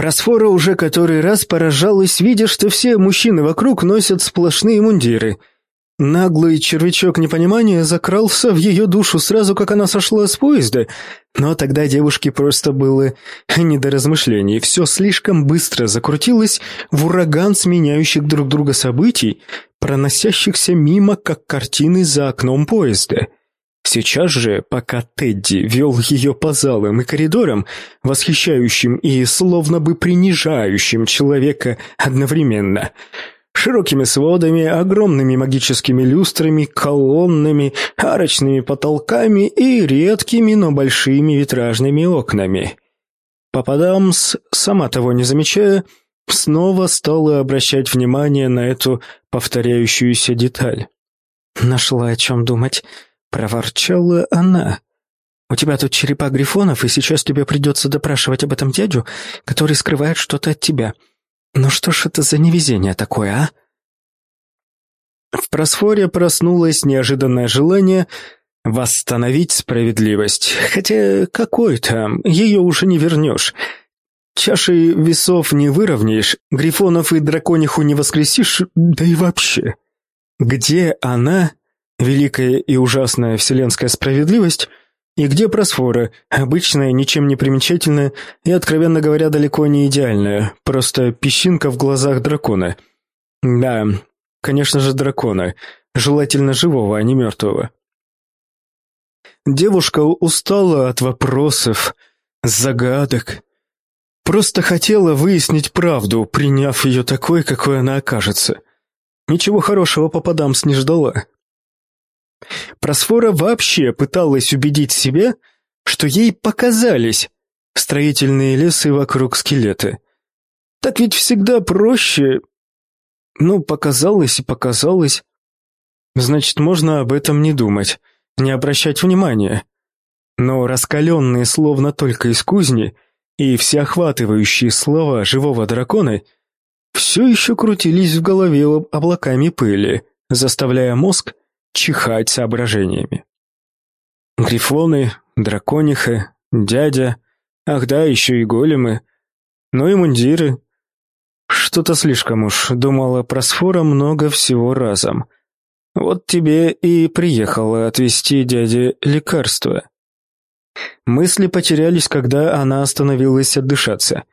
Просфора уже который раз поражалась, видя, что все мужчины вокруг носят сплошные мундиры. Наглый червячок непонимания закрался в ее душу сразу, как она сошла с поезда, но тогда девушке просто было не до размышлений. Все слишком быстро закрутилось в ураган сменяющих друг друга событий, проносящихся мимо, как картины за окном поезда. Сейчас же, пока Тедди вел ее по залам и коридорам, восхищающим и словно бы принижающим человека одновременно, широкими сводами, огромными магическими люстрами, колоннами, арочными потолками и редкими, но большими витражными окнами. Пападамс, сама того не замечая, снова стала обращать внимание на эту повторяющуюся деталь. «Нашла о чем думать», Проворчала она. «У тебя тут черепа грифонов, и сейчас тебе придется допрашивать об этом дядю, который скрывает что-то от тебя. Ну что ж это за невезение такое, а?» В просфоре проснулось неожиданное желание восстановить справедливость. Хотя какой там, ее уже не вернешь. Чаши весов не выровняешь, грифонов и дракониху не воскресишь, да и вообще. Где она великая и ужасная вселенская справедливость, и где просфора, обычная, ничем не примечательная и, откровенно говоря, далеко не идеальная, просто песчинка в глазах дракона. Да, конечно же, дракона, желательно живого, а не мертвого. Девушка устала от вопросов, загадок. Просто хотела выяснить правду, приняв ее такой, какой она окажется. Ничего хорошего попадамс не ждала. Просфора вообще пыталась убедить себя, что ей показались строительные лесы вокруг скелета. Так ведь всегда проще. Ну, показалось и показалось. Значит, можно об этом не думать, не обращать внимания. Но раскаленные словно только из кузни и всеохватывающие слова живого дракона все еще крутились в голове облаками пыли, заставляя мозг чихать соображениями. Грифоны, дракониха, дядя, ах да, еще и големы, ну и мундиры. Что-то слишком уж, думала про сфора много всего разом. Вот тебе и приехала отвезти дяде лекарство. Мысли потерялись, когда она остановилась отдышаться.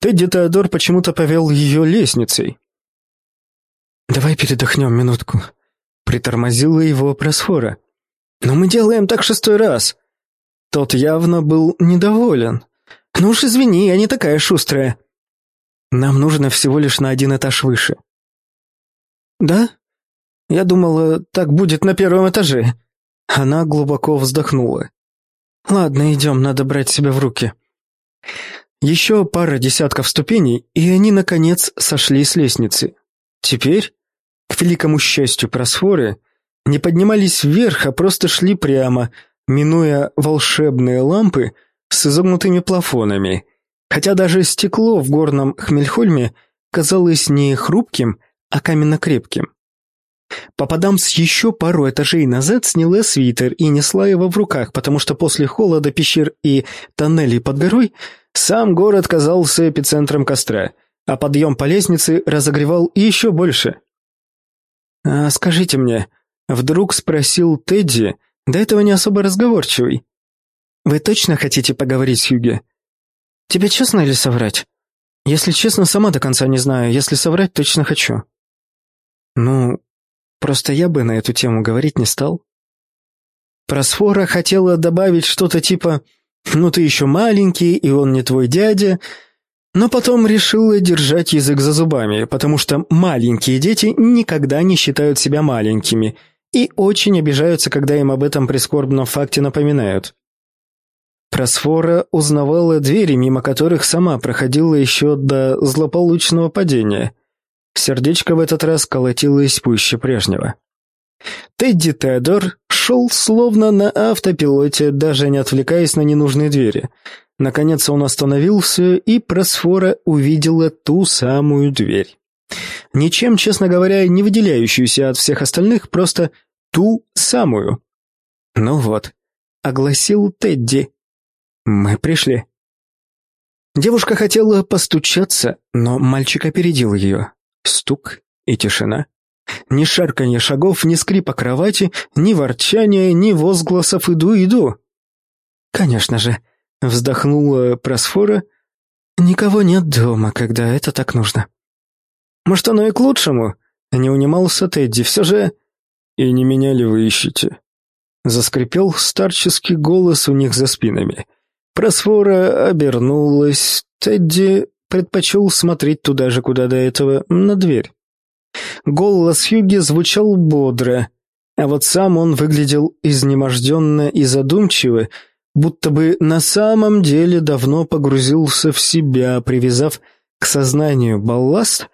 Тедди Теодор почему-то повел ее лестницей. «Давай передохнем минутку», Притормозила его просфора. «Но мы делаем так шестой раз!» Тот явно был недоволен. «Ну уж извини, я не такая шустрая!» «Нам нужно всего лишь на один этаж выше». «Да? Я думала, так будет на первом этаже». Она глубоко вздохнула. «Ладно, идем, надо брать себя в руки». Еще пара десятков ступеней, и они, наконец, сошли с лестницы. Теперь к великому счастью просфоры, не поднимались вверх, а просто шли прямо, минуя волшебные лампы с изогнутыми плафонами, хотя даже стекло в горном Хмельхольме казалось не хрупким, а каменно-крепким. Попадамс еще пару этажей назад сняла свитер и несла его в руках, потому что после холода пещер и тоннелей под горой сам город казался эпицентром костра, а подъем по лестнице разогревал еще больше. «А скажите мне», — вдруг спросил Тедди, до этого не особо разговорчивый. «Вы точно хотите поговорить с Юги? Тебе честно или соврать? Если честно, сама до конца не знаю, если соврать, точно хочу». «Ну, просто я бы на эту тему говорить не стал». Просфора хотела добавить что-то типа «Ну ты еще маленький, и он не твой дядя», но потом решила держать язык за зубами, потому что маленькие дети никогда не считают себя маленькими и очень обижаются, когда им об этом прискорбном факте напоминают. Просфора узнавала двери, мимо которых сама проходила еще до злополучного падения. Сердечко в этот раз колотилось пуще прежнего. Тедди Теодор шел словно на автопилоте, даже не отвлекаясь на ненужные двери – Наконец он остановился, и Просфора увидела ту самую дверь. Ничем, честно говоря, не выделяющуюся от всех остальных, просто ту самую. «Ну вот», — огласил Тедди. «Мы пришли». Девушка хотела постучаться, но мальчик опередил ее. Стук и тишина. Ни шарканья шагов, ни скрипа кровати, ни ворчания, ни возгласов «иду, иду». «Конечно же», — вздохнула Просфора, — «никого нет дома, когда это так нужно». «Может, оно и к лучшему?» — не унимался Тедди. «Все же...» «И не меня ли вы ищете?» Заскрипел старческий голос у них за спинами. Просфора обернулась. Тедди предпочел смотреть туда же, куда до этого, на дверь. Голос Хьюги звучал бодро, а вот сам он выглядел изнеможденно и задумчиво, будто бы на самом деле давно погрузился в себя, привязав к сознанию балласт,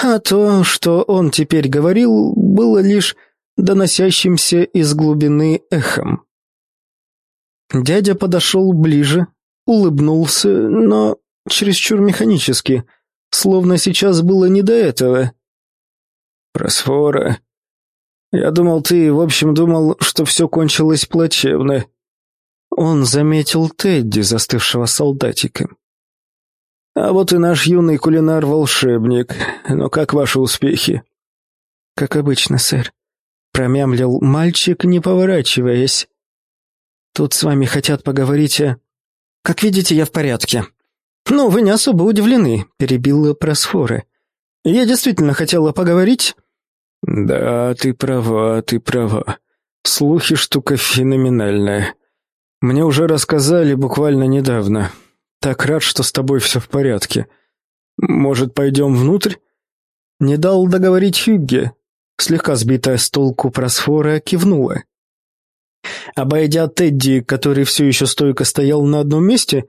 а то, что он теперь говорил, было лишь доносящимся из глубины эхом. Дядя подошел ближе, улыбнулся, но чересчур механически, словно сейчас было не до этого. «Просфора, я думал, ты, в общем, думал, что все кончилось плачевно». Он заметил Тедди, застывшего солдатиком. «А вот и наш юный кулинар-волшебник. Но как ваши успехи?» «Как обычно, сэр», — промямлил мальчик, не поворачиваясь. «Тут с вами хотят поговорить о...» «Как видите, я в порядке». «Ну, вы не особо удивлены», — перебила Просфора. «Я действительно хотела поговорить «Да, ты права, ты права. Слухи штука феноменальная. Мне уже рассказали буквально недавно. Так рад, что с тобой все в порядке. Может, пойдем внутрь?» Не дал договорить Хюгге. Слегка сбитая с толку просфора кивнула. Обойдя Тедди, который все еще стойко стоял на одном месте,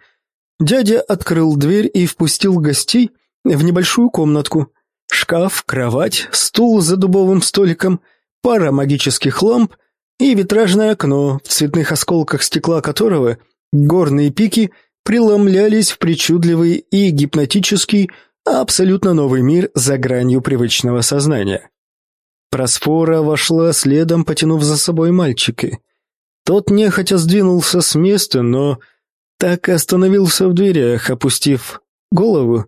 дядя открыл дверь и впустил гостей в небольшую комнатку – Шкаф, кровать, стул за дубовым столиком, пара магических ламп и витражное окно, в цветных осколках стекла которого горные пики преломлялись в причудливый и гипнотический, абсолютно новый мир за гранью привычного сознания. Просфора вошла следом, потянув за собой мальчика. Тот нехотя сдвинулся с места, но так и остановился в дверях, опустив голову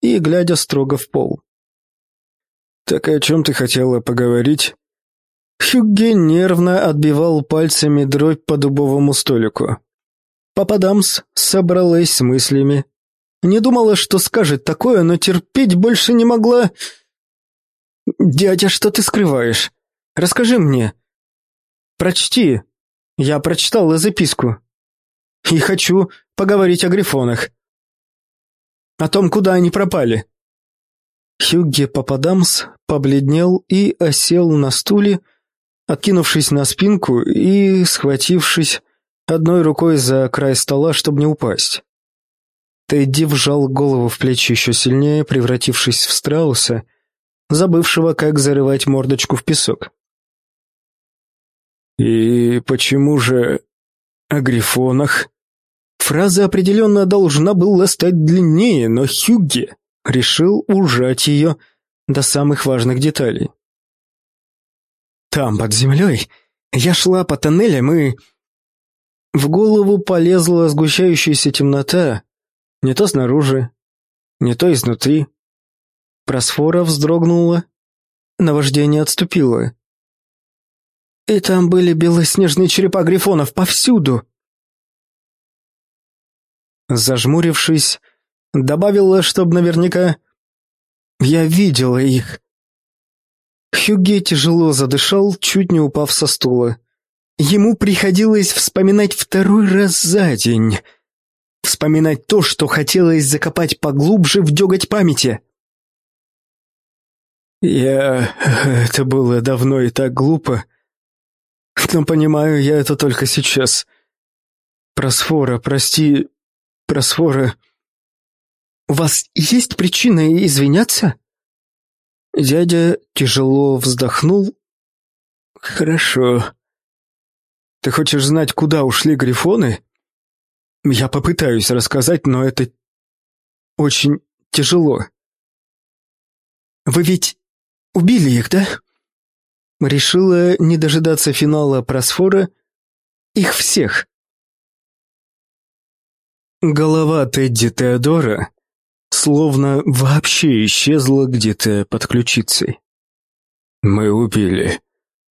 и глядя строго в пол. «Так о чем ты хотела поговорить?» Хюгге нервно отбивал пальцами дробь по дубовому столику. Папа Дамс собралась с мыслями. Не думала, что скажет такое, но терпеть больше не могла. «Дядя, что ты скрываешь? Расскажи мне. Прочти. Я прочитала записку. И хочу поговорить о грифонах. О том, куда они пропали». Хюгге Пападамс побледнел и осел на стуле, откинувшись на спинку и схватившись одной рукой за край стола, чтобы не упасть. Тедди вжал голову в плечи еще сильнее, превратившись в страуса, забывшего, как зарывать мордочку в песок. «И почему же о грифонах?» Фраза определенно должна была стать длиннее, но Хюгге решил ужать ее до самых важных деталей. Там, под землей, я шла по тоннелям и... В голову полезла сгущающаяся темнота, не то снаружи, не то изнутри. Просфора вздрогнула, наваждение отступило. И там были белоснежные черепа грифонов повсюду. Зажмурившись, Добавила, чтобы наверняка... Я видела их. Хюге тяжело задышал, чуть не упав со стула. Ему приходилось вспоминать второй раз за день. Вспоминать то, что хотелось закопать поглубже в деготь памяти. Я... Это было давно и так глупо. Но понимаю я это только сейчас. Просфора, прости... Просфора... У вас есть причина извиняться?» Дядя тяжело вздохнул. «Хорошо. Ты хочешь знать, куда ушли грифоны? Я попытаюсь рассказать, но это очень тяжело. Вы ведь убили их, да?» Решила не дожидаться финала просфора. «Их всех. Голова Тедди Теодора словно вообще исчезла где-то под ключицей. «Мы убили»,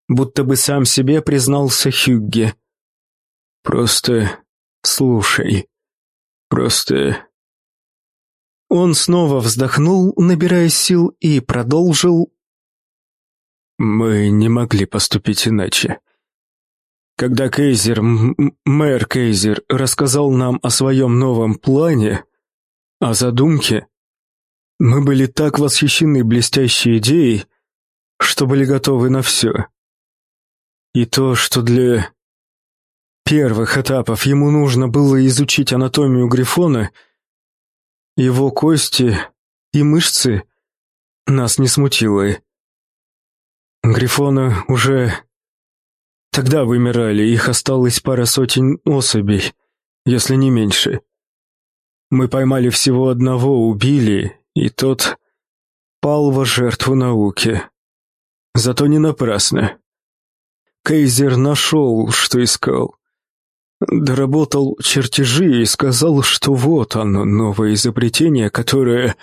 будто бы сам себе признался Хюгге. «Просто слушай. Просто...» Он снова вздохнул, набирая сил, и продолжил. «Мы не могли поступить иначе. Когда Кейзер, мэр Кейзер, рассказал нам о своем новом плане, о задумке, мы были так восхищены блестящей идеей, что были готовы на все. И то, что для первых этапов ему нужно было изучить анатомию Грифона, его кости и мышцы, нас не смутило. Грифоны уже тогда вымирали, их осталось пара сотен особей, если не меньше. Мы поймали всего одного, убили, и тот пал во жертву науки. Зато не напрасно. Кейзер нашел, что искал. Доработал чертежи и сказал, что вот оно, новое изобретение, которое...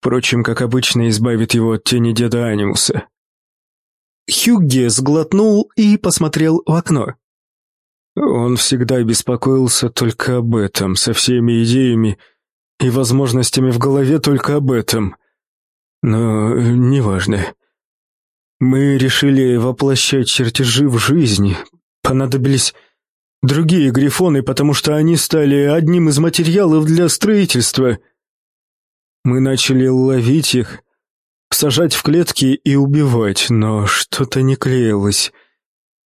Впрочем, как обычно, избавит его от тени деда Анимуса. Хюгге сглотнул и посмотрел в окно. Он всегда беспокоился только об этом, со всеми идеями и возможностями в голове только об этом. Но неважно. Мы решили воплощать чертежи в жизнь. Понадобились другие грифоны, потому что они стали одним из материалов для строительства. Мы начали ловить их, сажать в клетки и убивать, но что-то не клеилось.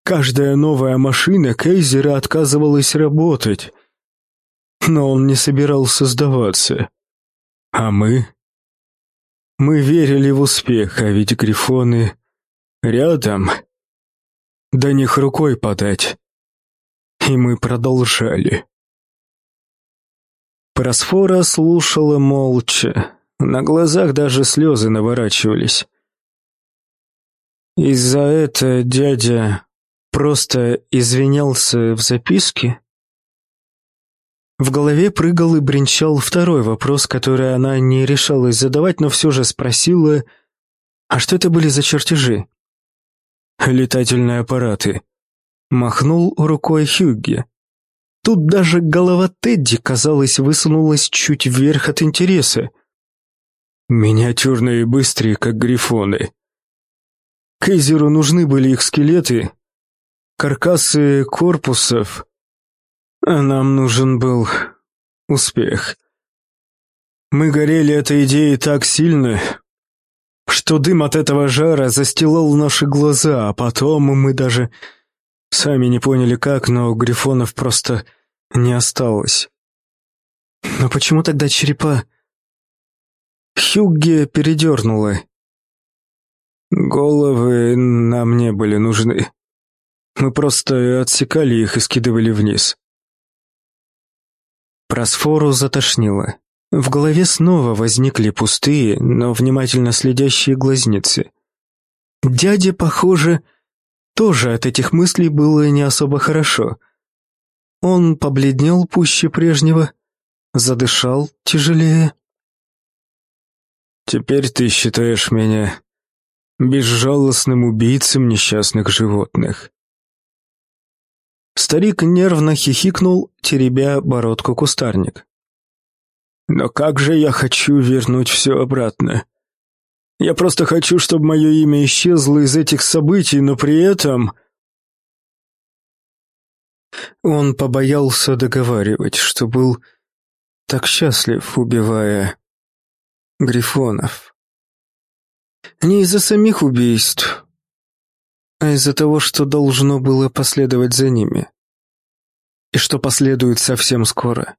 Каждая новая машина Кейзера отказывалась работать. Но он не собирался сдаваться. А мы? Мы верили в успех, а ведь грифоны Рядом. До них рукой подать. И мы продолжали. Просфора слушала молча. На глазах даже слезы наворачивались. Из-за этого дядя просто извинялся в записке? В голове прыгал и бренчал второй вопрос, который она не решалась задавать, но все же спросила, а что это были за чертежи? летательные аппараты. Махнул рукой Хюгге. Тут даже голова Тедди, казалось, высунулась чуть вверх от интереса. Миниатюрные и быстрые, как грифоны. Кейзеру нужны были их скелеты, каркасы корпусов, а нам нужен был успех. Мы горели этой идеей так сильно, что дым от этого жара застилал наши глаза, а потом мы даже сами не поняли как, но грифонов просто не осталось. Но почему тогда черепа... Хюгге передернула. Головы нам не были нужны. Мы просто отсекали их и скидывали вниз. Просфору затошнило. В голове снова возникли пустые, но внимательно следящие глазницы. Дяде, похоже, тоже от этих мыслей было не особо хорошо. Он побледнел пуще прежнего, задышал тяжелее. «Теперь ты считаешь меня безжалостным убийцем несчастных животных». Старик нервно хихикнул, теребя бородку кустарник. Но как же я хочу вернуть все обратно. Я просто хочу, чтобы мое имя исчезло из этих событий, но при этом... Он побоялся договаривать, что был так счастлив, убивая Грифонов. Не из-за самих убийств, а из-за того, что должно было последовать за ними. И что последует совсем скоро.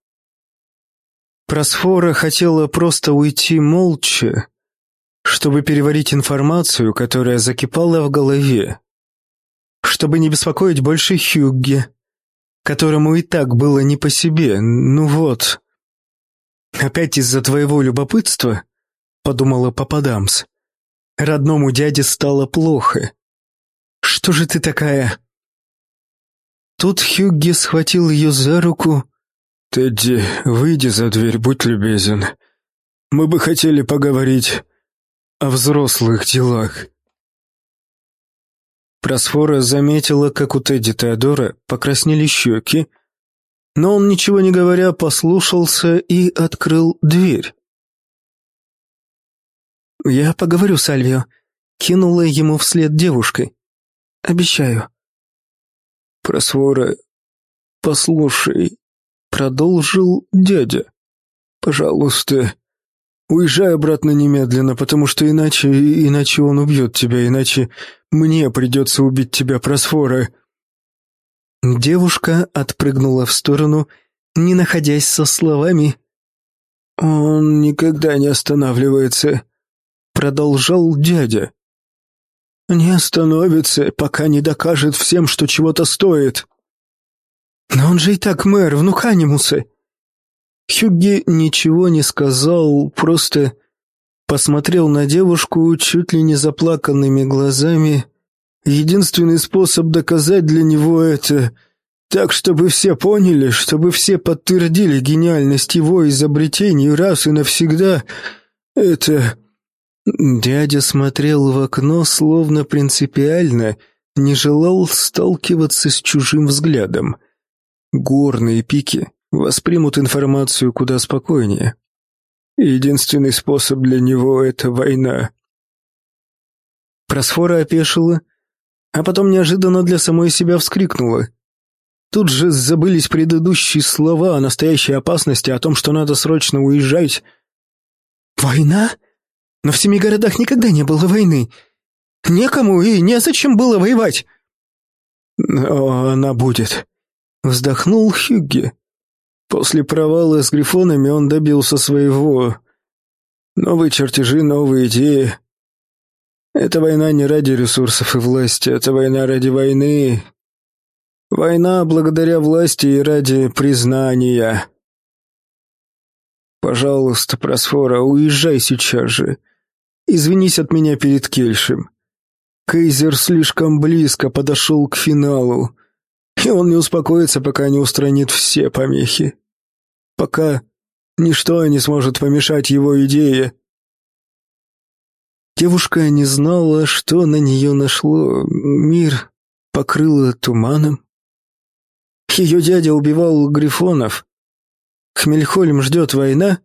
Просфора хотела просто уйти молча, чтобы переварить информацию, которая закипала в голове, чтобы не беспокоить больше Хюгге, которому и так было не по себе. Ну вот. Опять из-за твоего любопытства, подумала Пападамс, родному дяде стало плохо. Что же ты такая? Тут Хюгге схватил ее за руку «Тедди, выйди за дверь, будь любезен. Мы бы хотели поговорить о взрослых делах». Просфора заметила, как у Тедди Теодора покраснели щеки, но он, ничего не говоря, послушался и открыл дверь. «Я поговорю с Альвио», — кинула ему вслед девушкой. «Обещаю». «Просвора, послушай», — продолжил дядя. «Пожалуйста, уезжай обратно немедленно, потому что иначе, иначе он убьет тебя, иначе мне придется убить тебя, Просфора». Девушка отпрыгнула в сторону, не находясь со словами. «Он никогда не останавливается», — продолжал дядя. «Не остановится, пока не докажет всем, что чего-то стоит». «Но он же и так мэр, внук Анимуса». Хюгги ничего не сказал, просто посмотрел на девушку чуть ли не заплаканными глазами Единственный способ доказать для него это так, чтобы все поняли, чтобы все подтвердили гениальность его изобретений раз и навсегда, это... Дядя смотрел в окно, словно принципиально не желал сталкиваться с чужим взглядом. Горные пики воспримут информацию куда спокойнее. Единственный способ для него — это война. Просфора опешила — а потом неожиданно для самой себя вскрикнула. Тут же забылись предыдущие слова о настоящей опасности, о том, что надо срочно уезжать. «Война? Но в семи городах никогда не было войны. Некому и незачем было воевать». «Но она будет», — вздохнул Хюгге. После провала с грифонами он добился своего. Новые чертежи, новые идеи. Эта война не ради ресурсов и власти, это война ради войны. Война благодаря власти и ради признания. Пожалуйста, Просфора, уезжай сейчас же. Извинись от меня перед Кельшем. Кейзер слишком близко подошел к финалу, и он не успокоится, пока не устранит все помехи. Пока ничто не сможет помешать его идее. Девушка не знала, что на нее нашло. Мир покрыло туманом. Ее дядя убивал грифонов. Хмельхольм ждет война,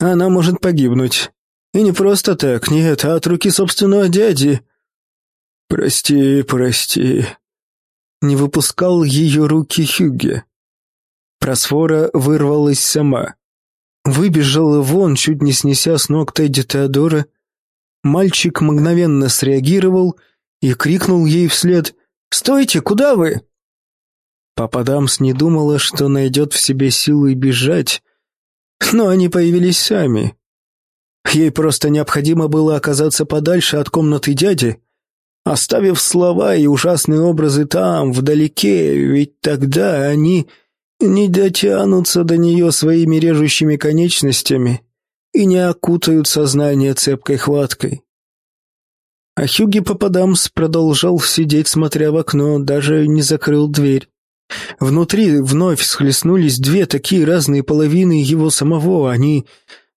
а она может погибнуть. И не просто так, нет, а от руки собственного дяди. «Прости, прости». Не выпускал ее руки Хюгге. Просфора вырвалась сама. Выбежала вон, чуть не снеся с ног Тедди Теодора, Мальчик мгновенно среагировал и крикнул ей вслед «Стойте, куда вы?» Папа Дамс не думала, что найдет в себе силы бежать, но они появились сами. Ей просто необходимо было оказаться подальше от комнаты дяди, оставив слова и ужасные образы там, вдалеке, ведь тогда они не дотянутся до нее своими режущими конечностями и не окутают сознание цепкой хваткой. А Хюги Пападамс продолжал сидеть, смотря в окно, даже не закрыл дверь. Внутри вновь схлестнулись две такие разные половины его самого. Они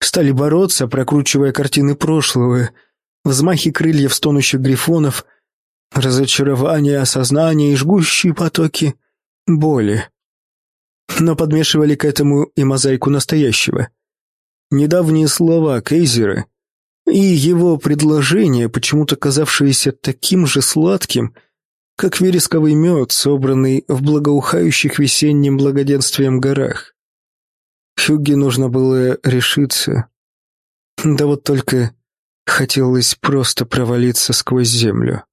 стали бороться, прокручивая картины прошлого, взмахи крыльев стонущих грифонов, разочарование, осознание и жгущие потоки боли. Но подмешивали к этому и мозаику настоящего — Недавние слова Кейзера и его предложение, почему-то казавшееся таким же сладким, как вересковый мед, собранный в благоухающих весенним благоденствием горах. Хюгге нужно было решиться. Да вот только хотелось просто провалиться сквозь землю.